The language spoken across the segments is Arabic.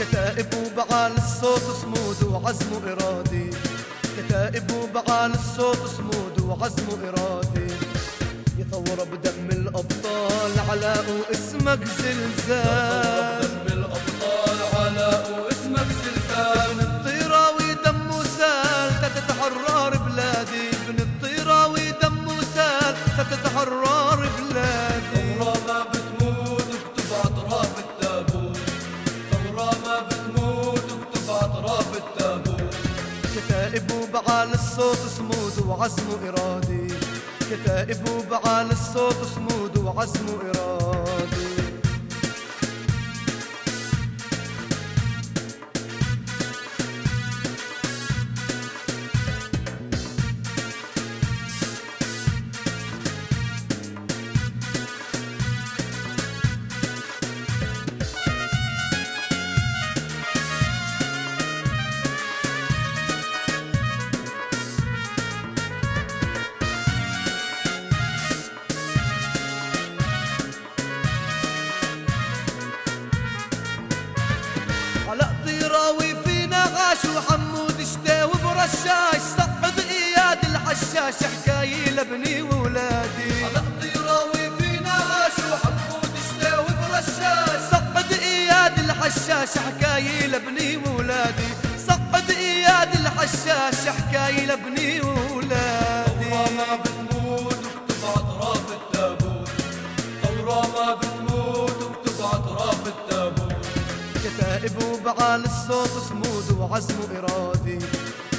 كتائب وبعال الصوت صمود وعزم إرادي. كتائب وبعال الصوت صمود وعزم إرادي. يطور بدم الأبطال علاء واسمك زلزال. الصوت صمود وعزم إرادي. كتائب وبعال الصوت صمود وعزم إرادي. لابني وولادي. على الطيراوي فينا غاش وحمود شتاوي برشاش صعد إياد الحشاش حكاية لابني وولادي. صعد إياد الحشاش حكاية لابني وولادي. ثورة ما بتموت اكتب أطراف التابوت. ثورة ما بتموت اكتب أطراف التابوت. كتائب وبعال الصوت صمود وعزم إرادي.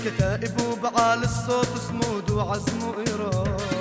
كتائب وبعال الصوت صمود وعزم إرادي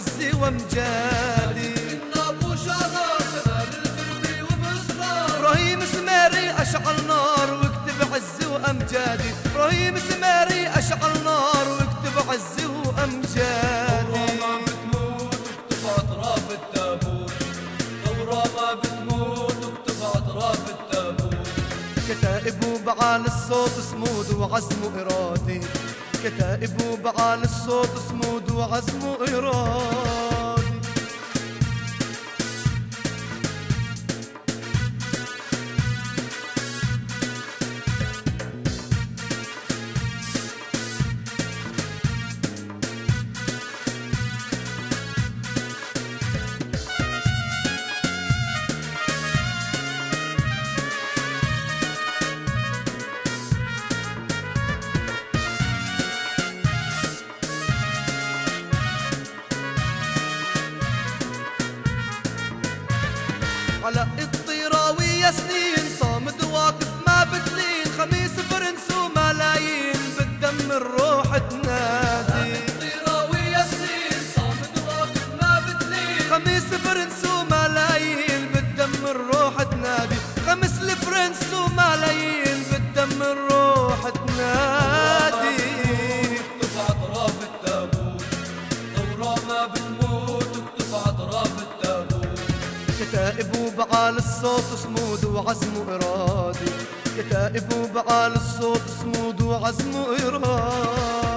واكتب عزي وامجادي إن أبو شرار جمال القلبي وبإصرار إبراهيم سميري أشعل نار واكتب عزي وأمجادي. إبراهيم سميري أشعل نار واكتب عزي وأمجادي. ما بتموت اكتب أطراف التابوت ثورة ما بتموت اكتب أطراف التابوت كتائب وبعال الصوت صمود وعزم إرادي. كتائب وبعال الصوت صمود وعزم إرادي على الطيراوي يا سنين صامد واقف ما بتلين خميس فرنس وملايين بالدم الروح تنادي. الطيراوي ياسين صامد واقف ما بتلين خميس فرنس وبعال الصوت صمود وعزم إرادي. كتائب وبعال الصوت صمود وعزم إرادي.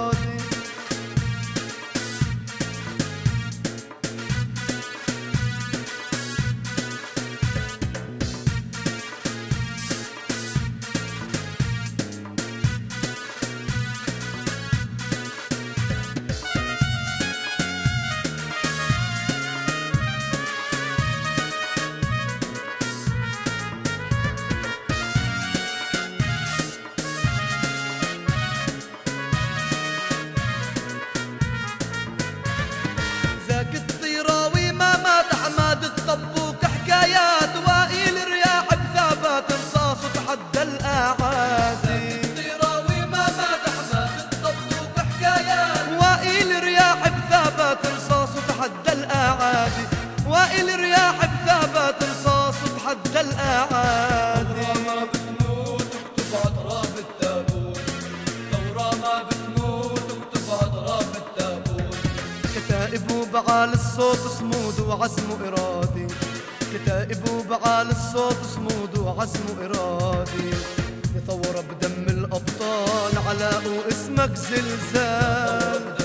رصاص بحد الأعادي ثورة ما بتموت اكتب أطراف التابوت. ثورة ما بتموت اكتب أطراف التابوت. كتائب وبعال الصوت صمود وعزم إرادي. كتائب وبعال الصوت صمود وعزم إرادي. يثور بدم الأبطال علاء واسمك زلزال.